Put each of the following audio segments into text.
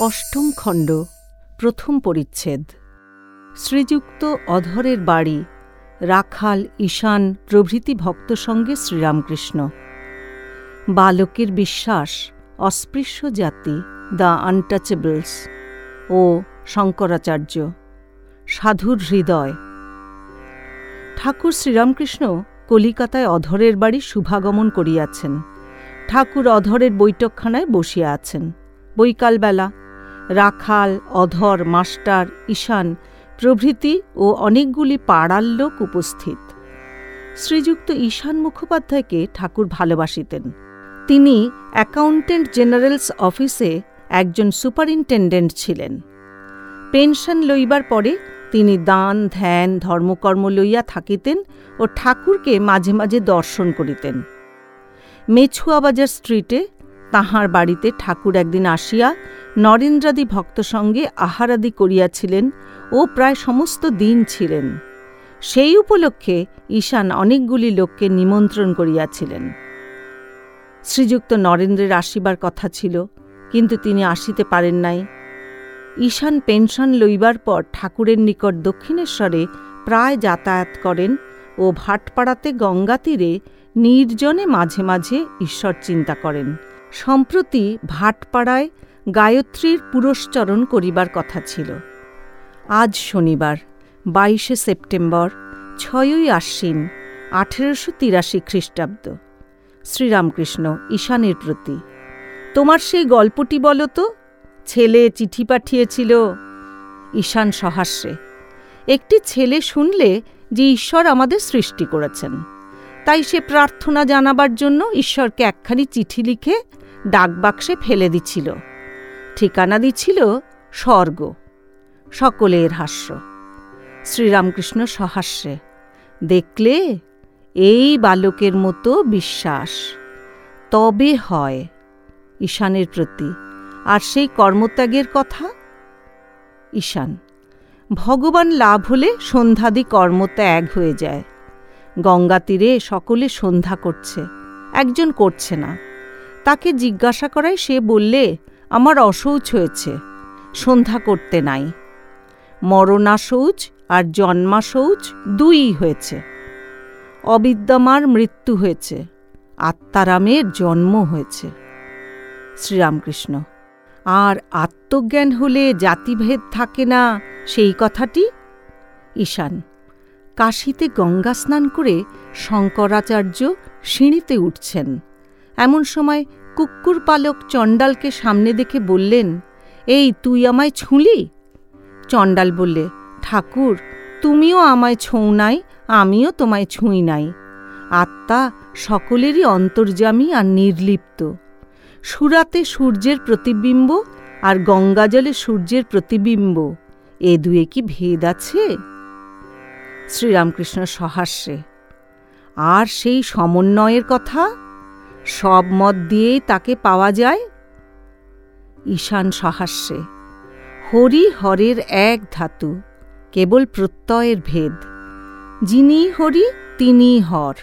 অষ্টম খণ্ড, প্রথম পরিচ্ছেদ। শ্রীযুক্ত অধরের বাড়ি, রাখাল, ঈশান প্রভৃতি ভক্ত সঙ্গে শ্রীরামকৃষ্ণ। বালকের বিশ্বাস, অস্পৃশ্য জাতি, দ্য আনটাচেবলস ও শঙ্করাচার্য। সাধুর হৃদয়। ঠাকুর শ্রীরামকৃষ্ণ কলিকাতায় অধরের বাড়ি শুভাগমন করিয়াছেন। ঠাকুর অধরের বৈঠকখানায় বসিয়া আছেন। বৈকালবেলা রাখাল, অধর, মাস্টার, ঈশান প্রভৃতি ও অনেকগুলি পাড়ার লোক উপস্থিত। শ্রীযুক্ত ঈশান মুখোপাধ্যায়কে ঠাকুর ভালোবাসিতেন। তিনি অ্যাকাউন্টেন্ট জেনারেলস অফিসে একজন সুপারিনটেন্ডেন্ট ছিলেন। পেনশন লইবার পরে তিনি দান, ধ্যান, ধর্মকর্ম লইয়া থাকিতেন ও ঠাকুরকে মাঝে মাঝে দর্শন করিতেন। মেছুয়াবাজার স্ট্রিটে তাহার বাড়িতে ঠাকুর একদিন আসিয়া নরেন্দ্রাদি ভক্ত সঙ্গে আহারাদি করিয়াছিলেন ও প্রায় সমস্ত দিন ছিলেন। সেই উপলক্ষে ঈশান অনেকগুলি লোককে নিমন্ত্রণ করিয়াছিলেন। শ্রীযুক্ত নরেন্দ্রের আসিবার কথা ছিল, কিন্তু তিনি আসিতে পারেন নাই। ঈশান পেনশন লইবার পর ঠাকুরের নিকট দক্ষিণেশ্বরে প্রায় যাতায়াত করেন ও ভাটপাড়াতে গঙ্গা তীরে নির্জনে মাঝে মাঝে ঈশ্বর চিন্তা করেন। সম্প্রতি ভাটপাড়ায় গায়ত্রীর পুরস্চরণ করিবার কথা ছিল। আজ শনিবার, বাইশে সেপ্টেম্বর, ছয়ই আশ্বিন, আঠেরোশো তিরাশি খ্রিস্টাব্দ। শ্রীরামকৃষ্ণ ঈশানের প্রতি, তোমার সেই গল্পটি বলো তো। ছেলে চিঠি পাঠিয়েছিল। ঈশান সহাস্যে একটি ছেলে শুনলে যে ঈশ্বর আমাদের সৃষ্টি করেছেন। তাই সে প্রার্থনা জানাবার জন্য ঈশ্বরকে একখানি চিঠি লিখে ডাকবাক্সে ফেলে দিছিল। ঠিকানা দিছিল স্বর্গ। সকলের হাস্য। শ্রীরামকৃষ্ণ সহাস্যে। দেখলে এই বালকের মতো বিশ্বাস। তবে হয় ঈশানের প্রতি। আর সেই কর্মত্যাগের কথা? ঈশান। ভগবান লাভ হলে সন্ধ্যাদি কর্মত্যাগ হয়ে যায়। গঙ্গা তীরে সকলে সন্ধ্যা করছে, একজন করছে না। তাকে জিজ্ঞাসা করায় সে বললে, আমার অশৌচ হয়েছে, সন্ধ্যা করতে নাই। মরণা শৌচ আর জন্মা শৌচ দুই হয়েছে। অবিদ্যমার মৃত্যু হয়েছে, আত্মারামের জন্ম হয়েছে। শ্রীরামকৃষ্ণ, আর আত্মজ্ঞান হলে জাতিভেদ থাকে না, সেই কথাটি? ঈশান কাশিতে গঙ্গা স্নান করে শঙ্করাচার্য সিঁড়িতে উঠছেন। এমন সময় কুকুর পালক চণ্ডালকে সামনে দেখে বললেন, এই, তুই আমায় ছুঁলি? চণ্ডাল বললে, ঠাকুর, তুমিও আমায় ছুঁ নাই, আমিও তোমায় ছুঁই নাই। আত্মা সকলেরই অন্তর্যামী আর নির্লিপ্ত। সুরাতে সূর্যের প্রতিবিম্ব আর গঙ্গাজলে সূর্যের প্রতিবিম্ব। এ দুয়ে কি ভেদ আছে? শ্রীরামকৃষ্ণ সহাস্যে। আর সেই সমন্বয়ের কথা? সব মত দিয়েই তাকে পাওয়া যায়? ঈশান সহাস্যে, হরি হরের এক ধাতু, কেবল প্রত্যয়ের ভেদ। যিনি হরি তিনি হর।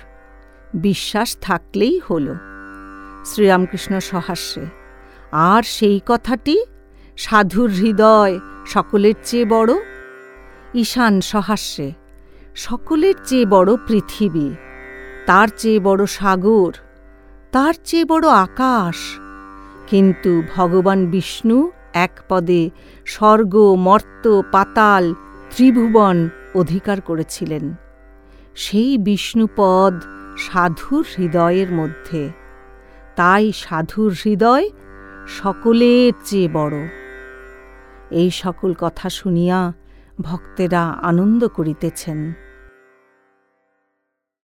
বিশ্বাস থাকলেই হল। শ্রীরামকৃষ্ণ সহাস্যে, আর সেই কথাটি? সাধুর হৃদয় সকলের চেয়ে বড়? ঈশান সহাস্যে সকলের চেয়ে বড় পৃথিবী, তার চেয়ে বড় সাগর, তার চেয়ে বড় আকাশ। কিন্তু ভগবান বিষ্ণু এক পদে স্বর্গ মর্ত পাতাল, ত্রিভুবন অধিকার করেছিলেন। সেই বিষ্ণুপদ সাধুর হৃদয়ের মধ্যে। তাই সাধুর হৃদয় সকলের চেয়ে বড়। এই সকল কথা শুনিয়া ভক্তেরা আনন্দ করিতেছেন।